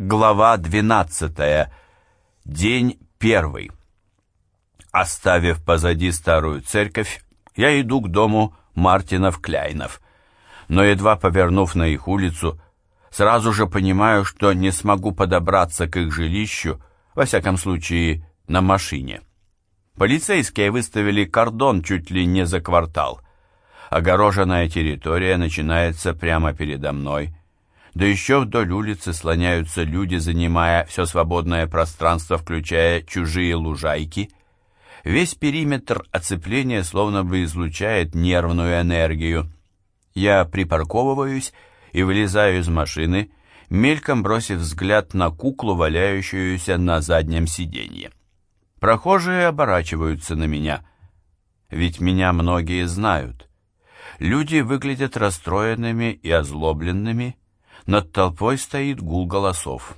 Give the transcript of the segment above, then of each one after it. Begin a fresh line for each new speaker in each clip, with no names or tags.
Глава 12. День первый. Оставив позади старую церковь, я иду к дому Мартинов-Кляйнов. Но едва повернув на их улицу, сразу же понимаю, что не смогу подобраться к их жилищу, во всяком случае, на машине. Полицейские выставили кордон чуть ли не за квартал. Огороженная территория начинается прямо передо мной – да еще вдоль улицы слоняются люди, занимая все свободное пространство, включая чужие лужайки. Весь периметр оцепления словно бы излучает нервную энергию. Я припарковываюсь и вылезаю из машины, мельком бросив взгляд на куклу, валяющуюся на заднем сиденье. Прохожие оборачиваются на меня, ведь меня многие знают. Люди выглядят расстроенными и озлобленными, над толпой стоит гул голосов.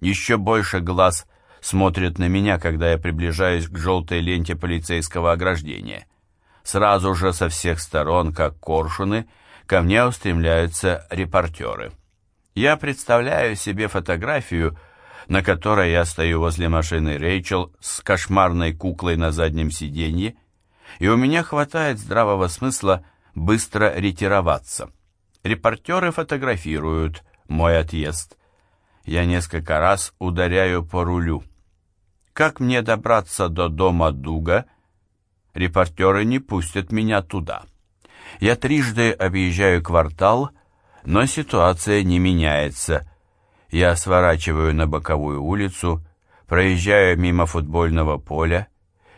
Еще больше глаз смотрят на меня, когда я приближаюсь к желтой ленте полицейского ограждения. Сразу же со всех сторон, как коршуны, ко мне устремляются репортеры. Я представляю себе фотографию, на которой я стою возле машины Рэйчел с кошмарной куклой на заднем сиденье, и у меня хватает здравого смысла быстро ретироваться. Репортеры фотографируют мой отъезд. Я несколько раз ударяю по рулю. Как мне добраться до дома Дуга? Репортеры не пустят меня туда. Я трижды объезжаю квартал, но ситуация не меняется. Я сворачиваю на боковую улицу, проезжаю мимо футбольного поля,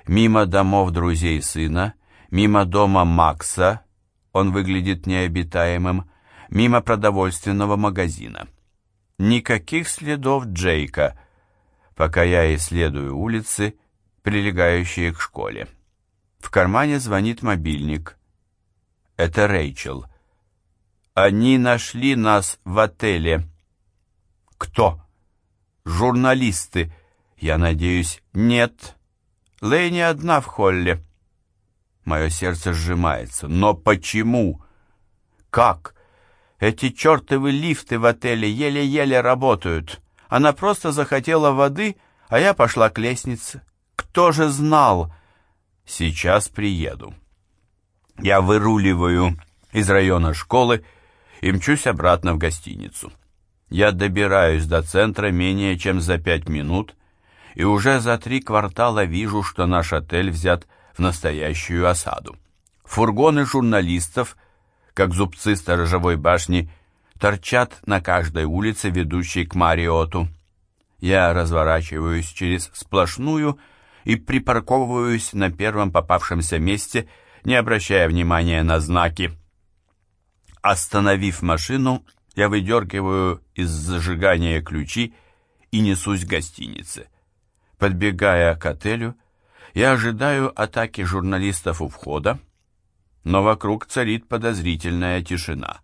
мимо домов друзей сына, мимо дома Макса, он выглядит необитаемым, мимо продовольственного магазина. Никаких следов Джейка, пока я исследую улицы, прилегающие к школе. В кармане звонит мобильник. Это Рэйчел. Они нашли нас в отеле. Кто? Журналисты. Я надеюсь, нет. Лэйни одна в холле. Мое сердце сжимается. Но почему? Как? Эти чертовы лифты в отеле еле-еле работают. Она просто захотела воды, а я пошла к лестнице. Кто же знал? Сейчас приеду. Я выруливаю из района школы и мчусь обратно в гостиницу. Я добираюсь до центра менее чем за пять минут, и уже за три квартала вижу, что наш отель взят в настоящую осаду. Фургоны журналистов – как зубцы сторожевой башни, торчат на каждой улице, ведущей к Мариоту. Я разворачиваюсь через сплошную и припарковываюсь на первом попавшемся месте, не обращая внимания на знаки. Остановив машину, я выдергиваю из зажигания ключи и несусь к гостинице. Подбегая к отелю, я ожидаю атаки журналистов у входа, но вокруг царит подозрительная тишина.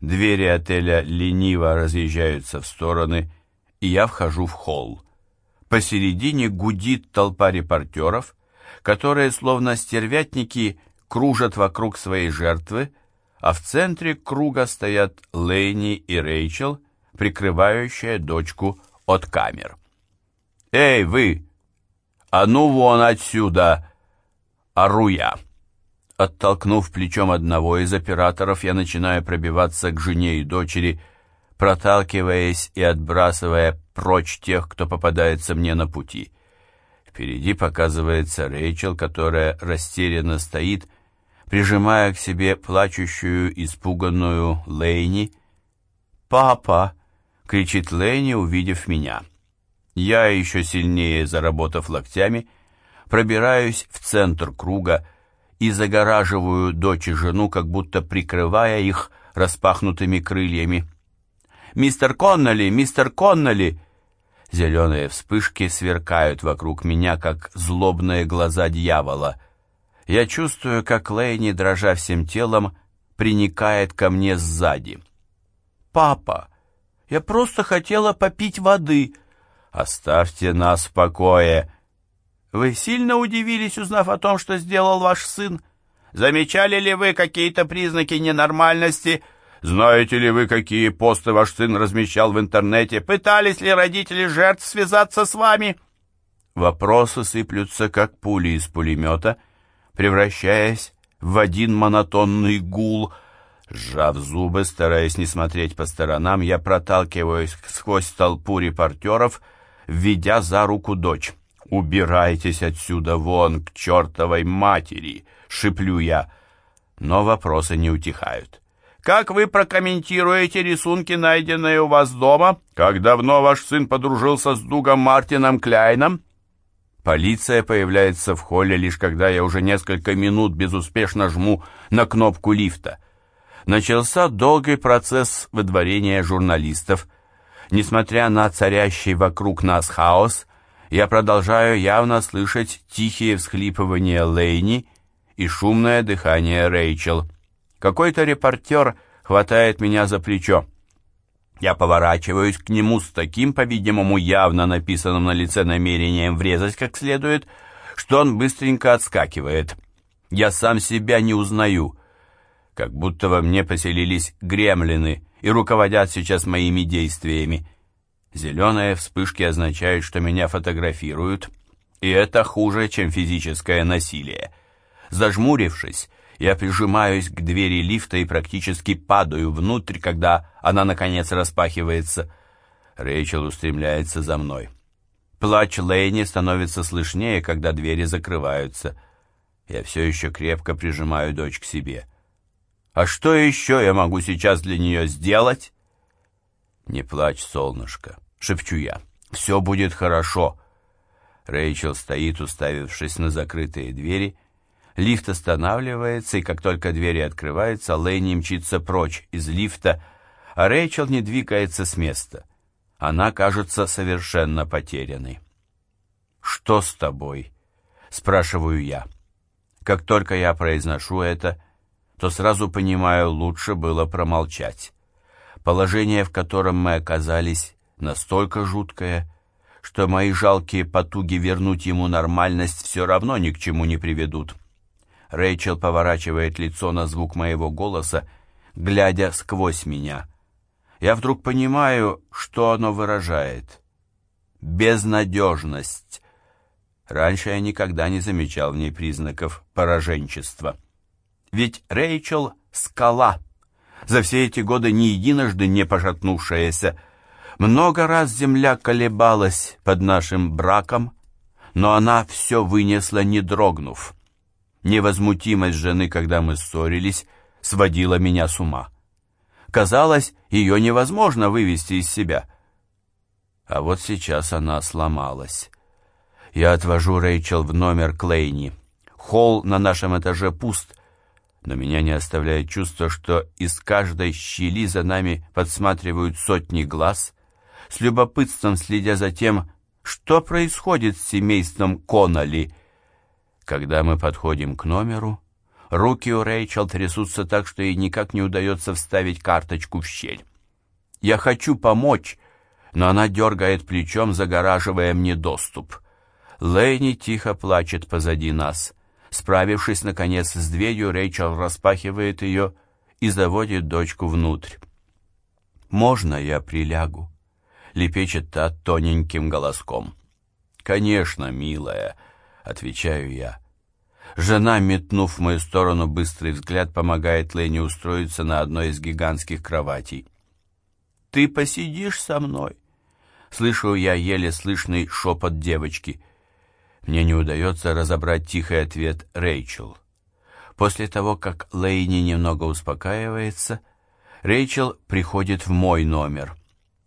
Двери отеля лениво разъезжаются в стороны, и я вхожу в холл. Посередине гудит толпа репортеров, которые, словно стервятники, кружат вокруг своей жертвы, а в центре круга стоят Лейни и Рэйчел, прикрывающая дочку от камер. «Эй, вы! А ну вон отсюда!» Ору я. Оттолкнув плечом одного из операторов, я начинаю пробиваться к жене и дочери, проталкиваясь и отбрасывая прочь тех, кто попадается мне на пути. Впереди показывается Рэйчел, которая растерянно стоит, прижимая к себе плачущую, испуганную Лейни. «Папа!» — кричит Лейни, увидев меня. Я, еще сильнее заработав локтями, пробираюсь в центр круга, и загораживаю дочь и жену, как будто прикрывая их распахнутыми крыльями. «Мистер Конноли! Мистер Конноли!» Зеленые вспышки сверкают вокруг меня, как злобные глаза дьявола. Я чувствую, как Лейни, дрожа всем телом, приникает ко мне сзади. «Папа, я просто хотела попить воды!» «Оставьте нас в покое!» Вы сильно удивились, узнав о том, что сделал ваш сын? Замечали ли вы какие-то признаки ненормальности? Знаете ли вы, какие посты ваш сын размещал в интернете? Пытались ли родители жертв связаться с вами?» Вопросы сыплются, как пули из пулемета, превращаясь в один монотонный гул. Сжав зубы, стараясь не смотреть по сторонам, я проталкиваюсь сквозь толпу репортеров, введя за руку дочь. «Убирайтесь отсюда вон, к чертовой матери!» — шиплю я. Но вопросы не утихают. «Как вы прокомментируете рисунки, найденные у вас дома? Как давно ваш сын подружился с Дугом Мартином Кляйном?» Полиция появляется в холле лишь когда я уже несколько минут безуспешно жму на кнопку лифта. Начался долгий процесс выдворения журналистов. Несмотря на царящий вокруг нас хаос, я продолжаю явно слышать тихие всхлипывания Лейни и шумное дыхание Рэйчел. Какой-то репортер хватает меня за плечо. Я поворачиваюсь к нему с таким, по-видимому, явно написанным на лице намерением врезать как следует, что он быстренько отскакивает. Я сам себя не узнаю, как будто во мне поселились гремлины и руководят сейчас моими действиями. Зеленые вспышки означают, что меня фотографируют, и это хуже, чем физическое насилие. Зажмурившись, я прижимаюсь к двери лифта и практически падаю внутрь, когда она, наконец, распахивается. Рэйчел устремляется за мной. Плач Лэйни становится слышнее, когда двери закрываются. Я все еще крепко прижимаю дочь к себе. А что еще я могу сейчас для нее сделать? Не плачь, солнышко, шепчу я. Все будет хорошо. Рэйчел стоит, уставившись на закрытые двери, Лифт останавливается, и как только двери открываются, Лэйни мчится прочь из лифта, а Рэйчел не двигается с места. Она кажется совершенно потерянной. «Что с тобой?» — спрашиваю я. Как только я произношу это, то сразу понимаю, лучше было промолчать. Положение, в котором мы оказались, настолько жуткое, что мои жалкие потуги вернуть ему нормальность все равно ни к чему не приведут. Рэйчел поворачивает лицо на звук моего голоса, глядя сквозь меня. Я вдруг понимаю, что оно выражает. Безнадежность. Раньше я никогда не замечал в ней признаков пораженчества. Ведь Рэйчел — скала, за все эти годы ни единожды не пошатнувшаяся. Много раз земля колебалась под нашим браком, но она все вынесла, не дрогнув. Невозмутимость жены, когда мы ссорились, сводила меня с ума. Казалось, ее невозможно вывести из себя. А вот сейчас она сломалась. Я отвожу Рэйчел в номер Клейни. Холл на нашем этаже пуст, но меня не оставляет чувство, что из каждой щели за нами подсматривают сотни глаз, с любопытством следя за тем, что происходит с семейством Конноли, когда мы подходим к номеру, руки у Рэйчел трясутся так, что ей никак не удается вставить карточку в щель. Я хочу помочь, но она дергает плечом, загораживая мне доступ. Лэйни тихо плачет позади нас. Справившись, наконец, с дверью, Рэйчел распахивает ее и заводит дочку внутрь. «Можно я прилягу?» — лепечет та тоненьким голоском. «Конечно, милая», — отвечаю я. Жена, метнув в мою сторону быстрый взгляд, помогает Ленни устроиться на одной из гигантских кроватей. «Ты посидишь со мной?» Слышу я еле слышный шепот девочки. Мне не удается разобрать тихий ответ Рэйчел. После того, как Лейни немного успокаивается, Рэйчел приходит в мой номер.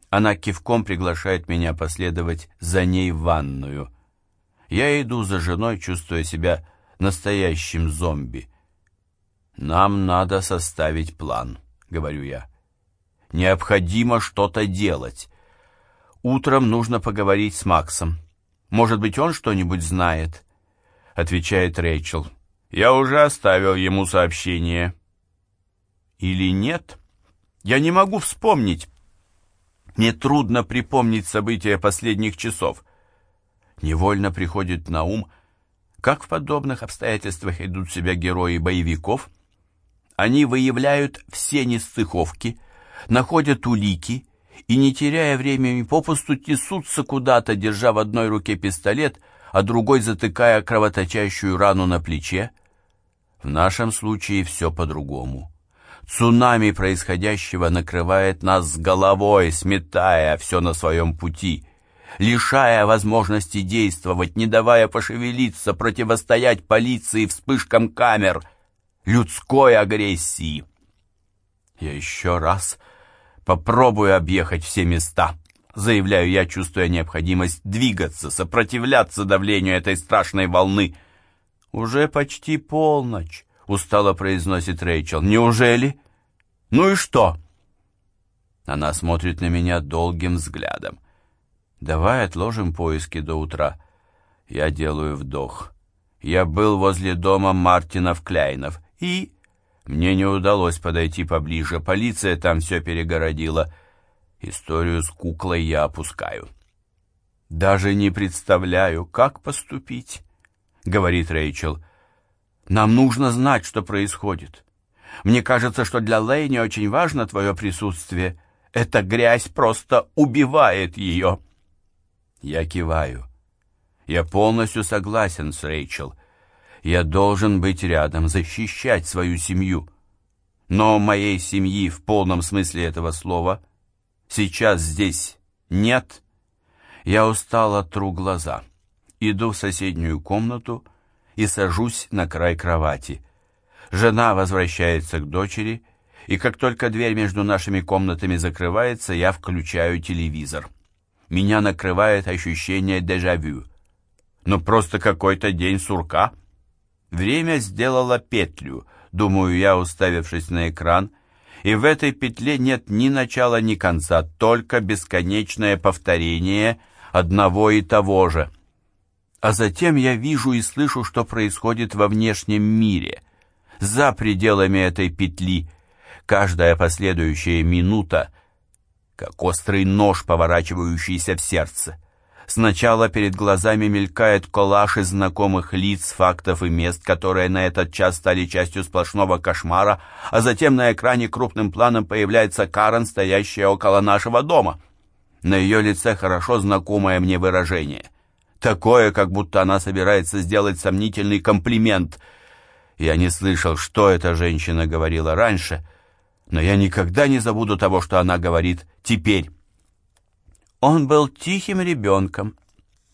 Она кивком приглашает меня последовать за ней в ванную. Я иду за женой, чувствуя себя настоящим зомби. «Нам надо составить план», — говорю я. «Необходимо что-то делать. Утром нужно поговорить с Максом. Может быть, он что-нибудь знает?» — отвечает Рэйчел. «Я уже оставил ему сообщение». «Или нет? Я не могу вспомнить. Мне трудно припомнить события последних часов. Невольно приходит на ум — как в подобных обстоятельствах идут себя герои боевиков? Они выявляют все нестыковки, находят улики и, не теряя времени, попусту несутся куда-то, держа в одной руке пистолет, а другой затыкая кровоточащую рану на плече. В нашем случае все по-другому. Цунами происходящего накрывает нас с головой, сметая все на своем пути, лишая возможности действовать, не давая пошевелиться, противостоять полиции вспышкам камер, людской агрессии. Я еще раз попробую объехать все места, заявляю я, чувствуя необходимость двигаться, сопротивляться давлению этой страшной волны. Уже почти полночь. — устало произносит Рэйчел. «Неужели? Ну и что?» Она смотрит на меня долгим взглядом. «Давай отложим поиски до утра». Я делаю вдох. Я был возле дома Мартинов-Кляйнов, и... Мне не удалось подойти поближе, полиция там все перегородила. Историю с куклой я опускаю. «Даже не представляю, как поступить», — говорит Рэйчел. Нам нужно знать, что происходит. Мне кажется, что для Лейни очень важно твое присутствие. Эта грязь просто убивает ее. Я киваю. Я полностью согласен с Рэйчел. Я должен быть рядом, защищать свою семью. Но моей семьи в полном смысле этого слова сейчас здесь нет. Я устало тру глаза. Иду в соседнюю комнату и сажусь на край кровати. Жена возвращается к дочери, и как только дверь между нашими комнатами закрывается, я включаю телевизор. Меня накрывает ощущение дежавю. Ну просто какой-то день сурка. Время сделало петлю, думаю я, уставившись на экран, и в этой петле нет ни начала, ни конца, только бесконечное повторение одного и того же — а затем я вижу и слышу, что происходит во внешнем мире, за пределами этой петли. Каждая последующая минута, как острый нож, поворачивающийся в сердце. Сначала перед глазами мелькает коллаж из знакомых лиц, фактов и мест, которые на этот час стали частью сплошного кошмара, а затем на экране крупным планом появляется Карен, стоящая около нашего дома. На ее лице хорошо знакомое мне выражение. Такое, как будто она собирается сделать сомнительный комплимент. Я не слышал, что эта женщина говорила раньше, но я никогда не забуду того, что она говорит теперь. Он был тихим ребенком,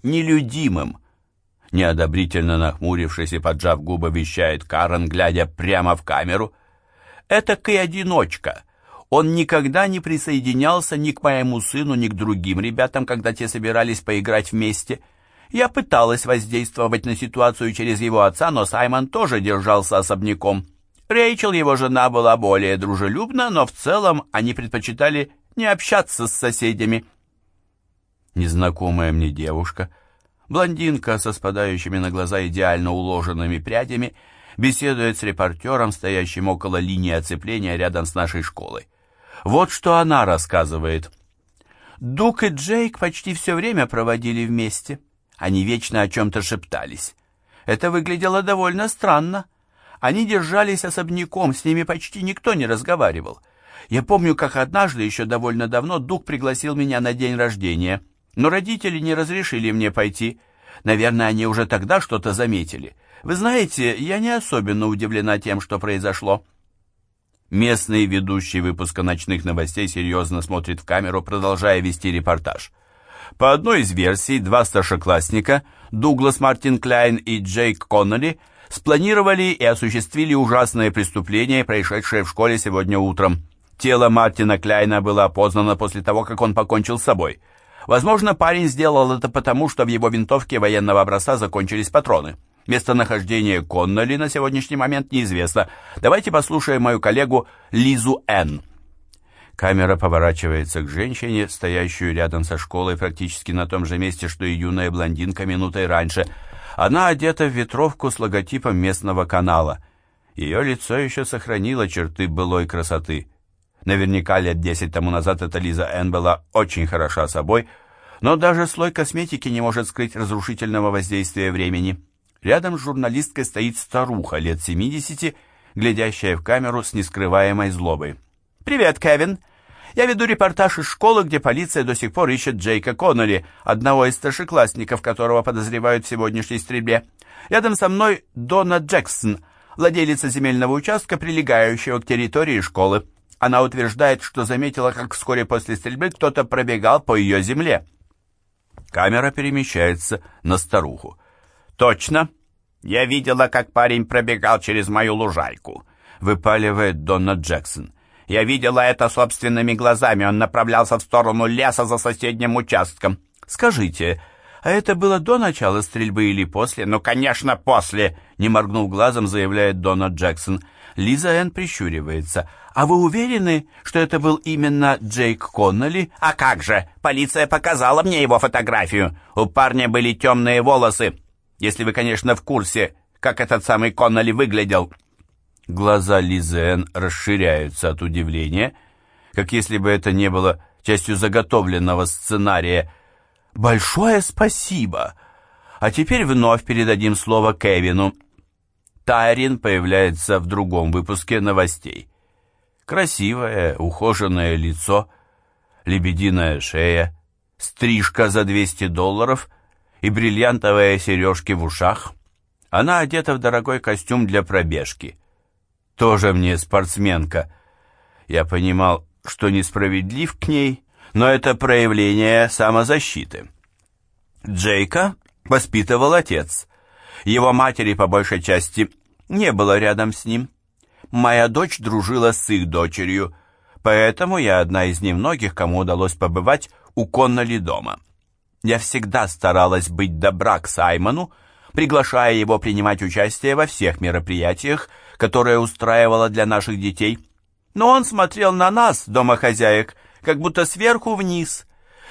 нелюдимым. Неодобрительно нахмурившись и поджав губы, вещает Карен, глядя прямо в камеру. Это и одиночка. Он никогда не присоединялся ни к моему сыну, ни к другим ребятам, когда те собирались поиграть вместе. Я пыталась воздействовать на ситуацию через его отца, но Саймон тоже держался особняком. Рэйчел, его жена, была более дружелюбна, но в целом они предпочитали не общаться с соседями. Незнакомая мне девушка, блондинка со спадающими на глаза идеально уложенными прядями, беседует с репортером, стоящим около линии оцепления рядом с нашей школой. Вот что она рассказывает. Дук и Джейк почти все время проводили вместе. Они вечно о чем-то шептались. Это выглядело довольно странно. Они держались особняком, с ними почти никто не разговаривал. Я помню, как однажды, еще довольно давно, Дуг пригласил меня на день рождения, но родители не разрешили мне пойти. Наверное, они уже тогда что-то заметили. Вы знаете, я не особенно удивлена тем, что произошло. Местный ведущий выпуска ночных новостей серьезно смотрит в камеру, продолжая вести репортаж. По одной из версий, два старшеклассника, Дуглас Мартин Кляйн и Джейк Конноли, спланировали и осуществили ужасное преступление, происшедшее в школе сегодня утром. Тело Мартина Кляйна было опознано после того, как он покончил с собой. Возможно, парень сделал это потому, что в его винтовке военного образца закончились патроны. Местонахождение Конноли на сегодняшний момент неизвестно. Давайте послушаем мою коллегу Лизу Н. Камера поворачивается к женщине, стоящую рядом со школой, практически на том же месте, что и юная блондинка минутой раньше. Она одета в ветровку с логотипом местного канала. Ее лицо еще сохранило черты былой красоты. Наверняка лет десять тому назад эта Лиза Энн была очень хороша собой, но даже слой косметики не может скрыть разрушительного воздействия времени. Рядом с журналисткой стоит старуха лет семидесяти, глядящая в камеру с нескрываемой злобой. «Привет, Кевин. Я веду репортаж из школы, где полиция до сих пор ищет Джейка Конноли, одного из старшеклассников, которого подозревают в сегодняшней стрельбе. Рядом со мной Дона Джексон, владелица земельного участка, прилегающего к территории школы. Она утверждает, что заметила, как вскоре после стрельбы кто-то пробегал по ее земле. Камера перемещается на старуху. «Точно. Я видела, как парень пробегал через мою лужайку», — выпаливает Донна Джексон. «Я видела это собственными глазами. Он направлялся в сторону леса за соседним участком. Скажите, а это было до начала стрельбы или после? Ну, конечно, после, не моргнув глазом, заявляет Дона Джексон. Лиза Энн прищуривается. А вы уверены, что это был именно Джейк Конноли? А как же? Полиция показала мне его фотографию. У парня были темные волосы. Если вы, конечно, в курсе, как этот самый Конноли выглядел. Глаза Лизы Энн расширяются от удивления, как если бы это не было частью заготовленного сценария Большое спасибо. А теперь вновь передадим слово Кевину. Тайрин появляется в другом выпуске новостей. Красивое, ухоженное лицо, лебединая шея, стрижка за 200 долларов и бриллиантовые сережки в ушах. Она одета в дорогой костюм для пробежки. Тоже мне спортсменка. Я понимал, что несправедлив к ней, но это проявление самозащиты. Джейка воспитывал отец. Его матери, по большей части, не было рядом с ним. Моя дочь дружила с их дочерью, поэтому я одна из немногих, кому удалось побывать у Конноли дома. Я всегда старалась быть добра к Саймону, приглашая его принимать участие во всех мероприятиях, которые устраивала для наших детей. Но он смотрел на нас, домохозяек, как будто сверху вниз.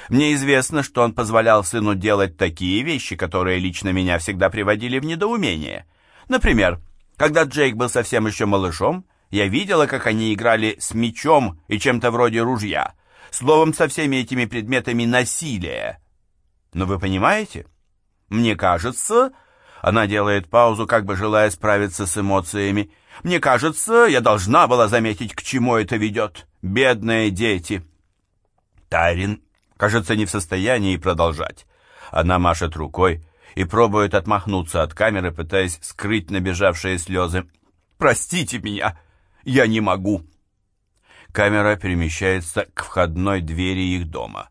Мне известно, что он позволял сыну делать такие вещи, которые лично меня всегда приводили в недоумение. Например, когда Джейк был совсем еще малышом, я видела, как они играли с мечом и чем-то вроде ружья, словом, со всеми этими предметами насилия. Но вы понимаете? Мне кажется... Она делает паузу, как бы желая справиться с эмоциями. «Мне кажется, я должна была заметить, к чему это ведет. Бедные дети!» Тайрин, кажется, не в состоянии продолжать. Она машет рукой и пробует отмахнуться от камеры, пытаясь скрыть набежавшие слезы. «Простите меня, я не могу!» Камера перемещается к входной двери их дома.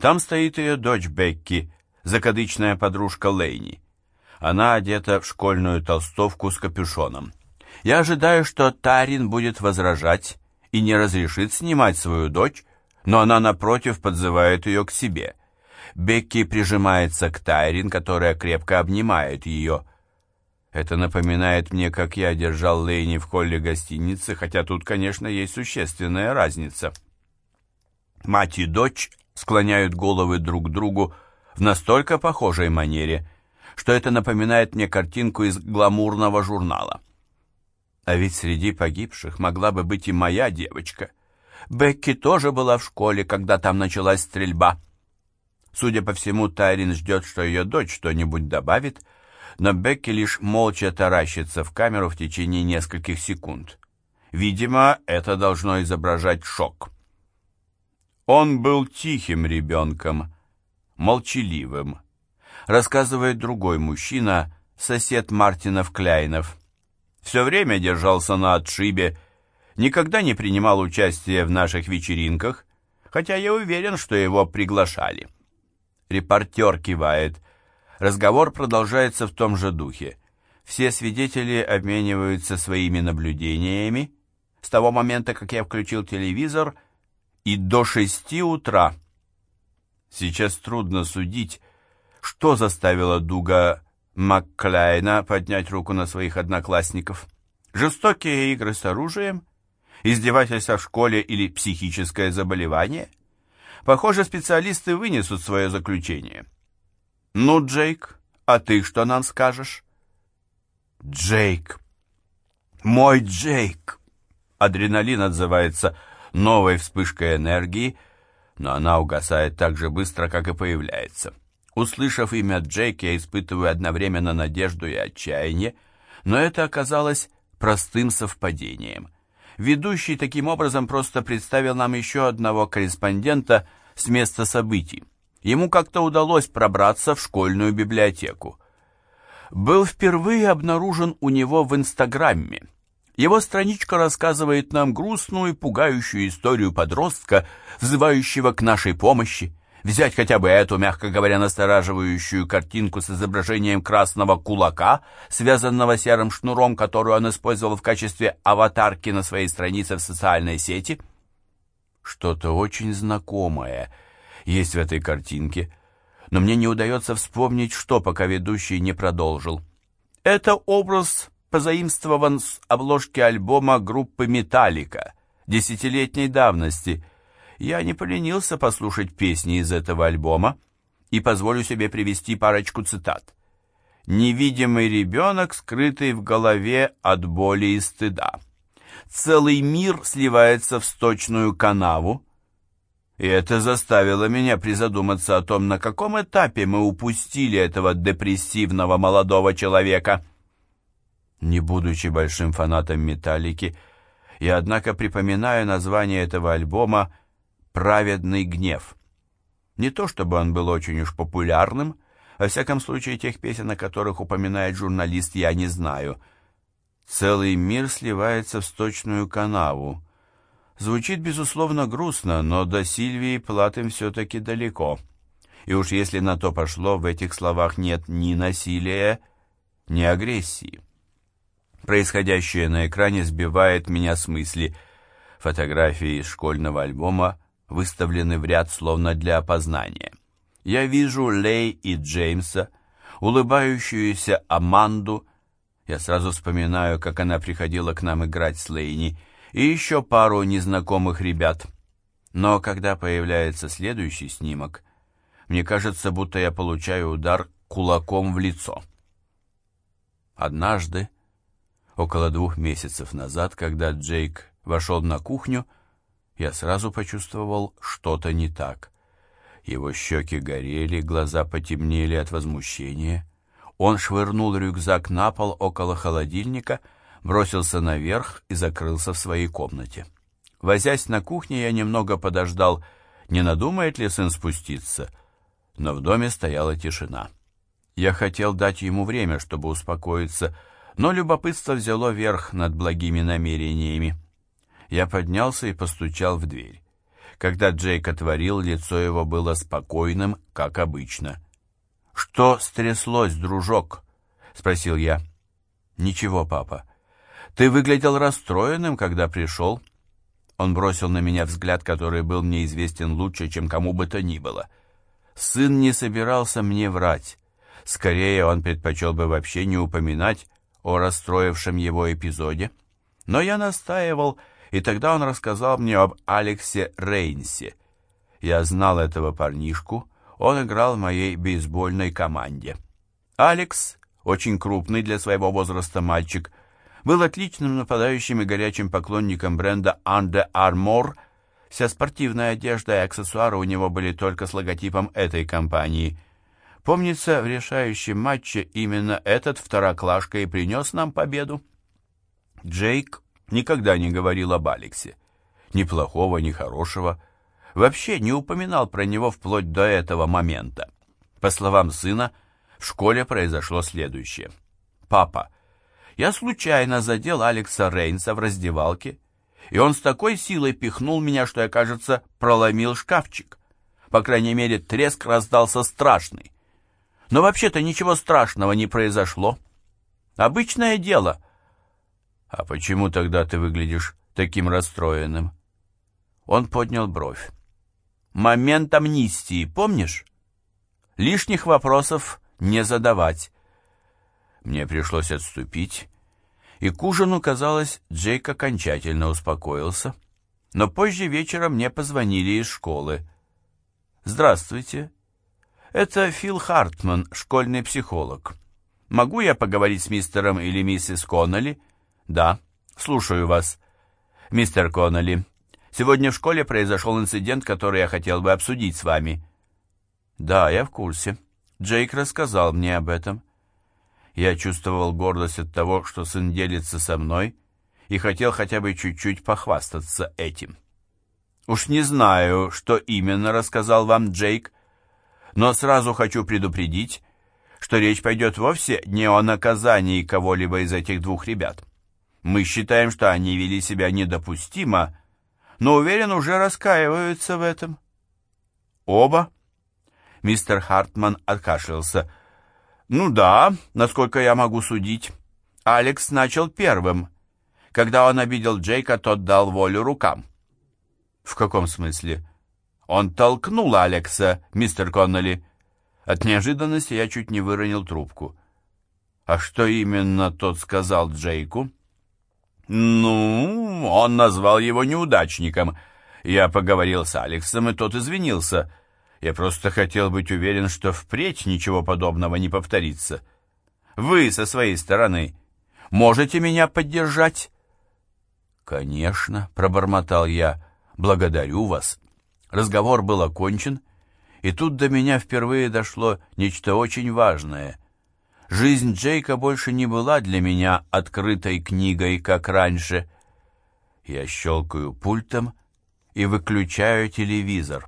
Там стоит ее дочь Бекки, закадычная подружка Лейни. Она одета в школьную толстовку с капюшоном. Я ожидаю, что Тарин будет возражать и не разрешит снимать свою дочь, но она, напротив, подзывает ее к себе. Бекки прижимается к Тайрин, которая крепко обнимает ее. Это напоминает мне, как я держал Лейни в холле гостиницы, хотя тут, конечно, есть существенная разница. Мать и дочь склоняют головы друг к другу в настолько похожей манере, что это напоминает мне картинку из гламурного журнала. А ведь среди погибших могла бы быть и моя девочка — Бекки тоже была в школе, когда там началась стрельба. Судя по всему, Тайрин ждет, что ее дочь что-нибудь добавит, но Бекки лишь молча таращится в камеру в течение нескольких секунд. Видимо, это должно изображать шок. Он был тихим ребенком, молчаливым, рассказывает другой мужчина, сосед Мартинов Кляйнов. Все время держался на отшибе, никогда не принимал участия в наших вечеринках, хотя я уверен, что его приглашали. Репортер кивает. Разговор продолжается в том же духе. Все свидетели обмениваются своими наблюдениями с того момента, как я включил телевизор, и до шести утра. Сейчас трудно судить, что заставило Дуга Макклайна поднять руку на своих одноклассников. Жестокие игры с оружием – издевательство в школе или психическое заболевание? Похоже, специалисты вынесут свое заключение. Ну, Джейк, а ты что нам скажешь? Джейк. Мой Джейк. Адреналин отзывается новой вспышкой энергии, но она угасает так же быстро, как и появляется. Услышав имя Джейк, я испытываю одновременно надежду и отчаяние, но это оказалось простым совпадением. Ведущий таким образом просто представил нам еще одного корреспондента с места событий. Ему как-то удалось пробраться в школьную библиотеку. Был впервые обнаружен у него в Инстаграме. Его страничка рассказывает нам грустную и пугающую историю подростка, взывающего к нашей помощи. Взять хотя бы эту, мягко говоря, настораживающую картинку с изображением красного кулака, связанного серым шнуром, которую он использовал в качестве аватарки на своей странице в социальной сети. Что-то очень знакомое есть в этой картинке, но мне не удается вспомнить, что, пока ведущий не продолжил. Это образ позаимствован с обложки альбома группы «Металлика» десятилетней давности – я не поленился послушать песни из этого альбома и позволю себе привести парочку цитат. «Невидимый ребенок, скрытый в голове от боли и стыда. Целый мир сливается в сточную канаву, и это заставило меня призадуматься о том, на каком этапе мы упустили этого депрессивного молодого человека. Не будучи большим фанатом «Металлики», я, однако, припоминаю название этого альбома праведный гнев. Не то чтобы он был очень уж популярным, во всяком случае тех песен, о которых упоминает журналист, я не знаю. Целый мир сливается в сточную канаву. Звучит, безусловно, грустно, но до Сильвии Платым все-таки далеко. И уж если на то пошло, в этих словах нет ни насилия, ни агрессии. Происходящее на экране сбивает меня с мысли. Фотографии из школьного альбома выставлены в ряд словно для опознания. Я вижу Лей и Джеймса, улыбающуюся Аманду, я сразу вспоминаю, как она приходила к нам играть с Лейни, и еще пару незнакомых ребят. Но когда появляется следующий снимок, мне кажется, будто я получаю удар кулаком в лицо. Однажды, около двух месяцев назад, когда Джейк вошел на кухню, я сразу почувствовал что-то не так. Его щеки горели, глаза потемнели от возмущения. Он швырнул рюкзак на пол около холодильника, бросился наверх и закрылся в своей комнате. Возясь на кухне, я немного подождал, не надумает ли сын спуститься, но в доме стояла тишина. Я хотел дать ему время, чтобы успокоиться, но любопытство взяло верх над благими намерениями. Я поднялся и постучал в дверь. Когда Джейк отворил, лицо его было спокойным, как обычно. «Что стряслось, дружок?» — спросил я. «Ничего, папа. Ты выглядел расстроенным, когда пришел». Он бросил на меня взгляд, который был мне известен лучше, чем кому бы то ни было. Сын не собирался мне врать. Скорее, он предпочел бы вообще не упоминать о расстроившем его эпизоде. Но я настаивал, и тогда он рассказал мне об Алексе Рейнсе. Я знал этого парнишку, он играл в моей бейсбольной команде. Алекс, очень крупный для своего возраста мальчик, был отличным нападающим и горячим поклонником бренда Under Armour. Вся спортивная одежда и аксессуары у него были только с логотипом этой компании. Помнится, в решающем матче именно этот второклашка и принес нам победу. Джейк никогда не говорил об Алексе. Ни плохого, ни хорошего. Вообще не упоминал про него вплоть до этого момента. По словам сына, в школе произошло следующее. «Папа, я случайно задел Алекса Рейнса в раздевалке, и он с такой силой пихнул меня, что я, кажется, проломил шкафчик. По крайней мере, треск раздался страшный. Но вообще-то ничего страшного не произошло. Обычное дело — «А почему тогда ты выглядишь таким расстроенным?» Он поднял бровь. «Момент амнистии, помнишь? Лишних вопросов не задавать». Мне пришлось отступить, и к ужину, казалось, Джейк окончательно успокоился. Но позже вечером мне позвонили из школы. «Здравствуйте. Это Фил Хартман, школьный психолог. Могу я поговорить с мистером или миссис Коннелли?» «Да, слушаю вас. Мистер Коннелли, сегодня в школе произошел инцидент, который я хотел бы обсудить с вами». «Да, я в курсе. Джейк рассказал мне об этом». Я чувствовал гордость от того, что сын делится со мной, и хотел хотя бы чуть-чуть похвастаться этим. Уж не знаю, что именно рассказал вам Джейк, но сразу хочу предупредить, что речь пойдет вовсе не о наказании кого-либо из этих двух ребят. Мы считаем, что они вели себя недопустимо, но, уверен, уже раскаиваются в этом. Оба? Мистер Хартман откашлялся. Ну да, насколько я могу судить. Алекс начал первым. Когда он обидел Джейка, тот дал волю рукам. В каком смысле? Он толкнул Алекса, мистер Конноли. От неожиданности я чуть не выронил трубку. А что именно тот сказал Джейку? Ну, он назвал его неудачником. Я поговорил с Алексом, и тот извинился. Я просто хотел быть уверен, что впредь ничего подобного не повторится. Вы со своей стороны можете меня поддержать? Конечно, пробормотал я. Благодарю вас. Разговор был окончен, и тут до меня впервые дошло нечто очень важное. Жизнь Джейка больше не была для меня открытой книгой, как раньше. Я щелкаю пультом и выключаю телевизор.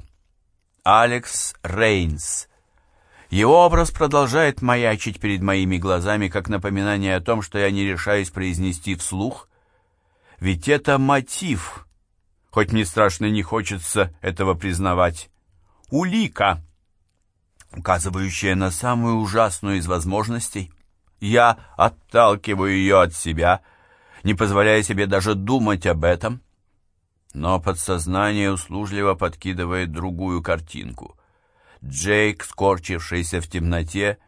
Алекс Рейнс. Его образ продолжает маячить перед моими глазами, как напоминание о том, что я не решаюсь произнести вслух. Ведь это мотив, хоть мне страшно не хочется этого признавать улика, указывающая на самую ужасную из возможностей. Я отталкиваю ее от себя, не позволяя себе даже думать об этом. Но подсознание услужливо подкидывает другую картинку. Джейк, скорчившийся в темноте,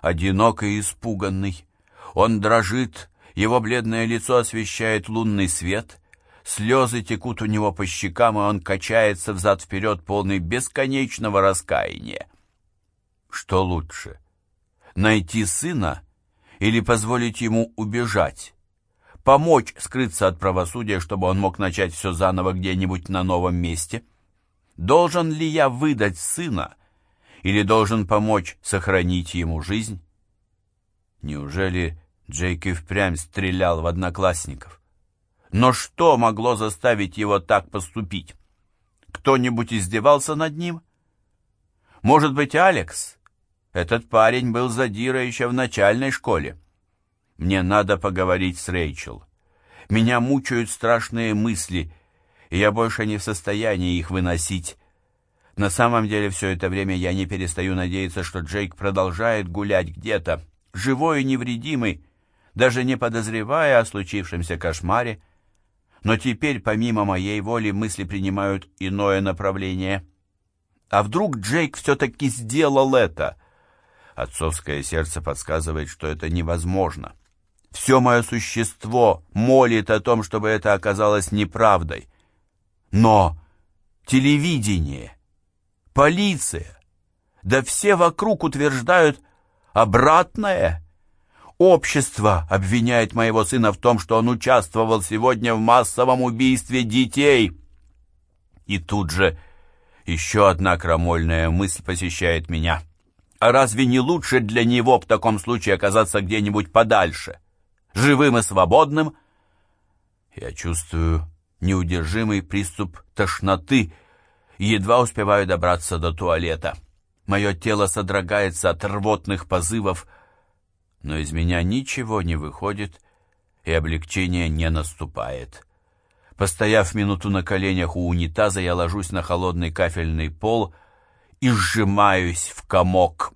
одинок и испуганный. Он дрожит, его бледное лицо освещает лунный свет — Слезы текут у него по щекам, и он качается взад-вперед, полный бесконечного раскаяния. Что лучше, найти сына или позволить ему убежать? Помочь скрыться от правосудия, чтобы он мог начать все заново где-нибудь на новом месте? Должен ли я выдать сына или должен помочь сохранить ему жизнь? Неужели Джейк и впрямь стрелял в одноклассников? Но что могло заставить его так поступить? Кто-нибудь издевался над ним? Может быть, Алекс? Этот парень был задира еще в начальной школе. Мне надо поговорить с Рэйчел. Меня мучают страшные мысли, и я больше не в состоянии их выносить. На самом деле все это время я не перестаю надеяться, что Джейк продолжает гулять где-то, живой и невредимый, даже не подозревая о случившемся кошмаре, но теперь, помимо моей воли, мысли принимают иное направление. А вдруг Джейк все-таки сделал это? Отцовское сердце подсказывает, что это невозможно. Все мое существо молит о том, чтобы это оказалось неправдой. Но телевидение, полиция, да все вокруг утверждают обратное — Общество обвиняет моего сына в том, что он участвовал сегодня в массовом убийстве детей. И тут же еще одна крамольная мысль посещает меня. А разве не лучше для него в таком случае оказаться где-нибудь подальше, живым и свободным? Я чувствую неудержимый приступ тошноты едва успеваю добраться до туалета. Мое тело содрогается от рвотных позывов, но из меня ничего не выходит, и облегчение не наступает. Постояв минуту на коленях у унитаза, я ложусь на холодный кафельный пол и сжимаюсь в комок.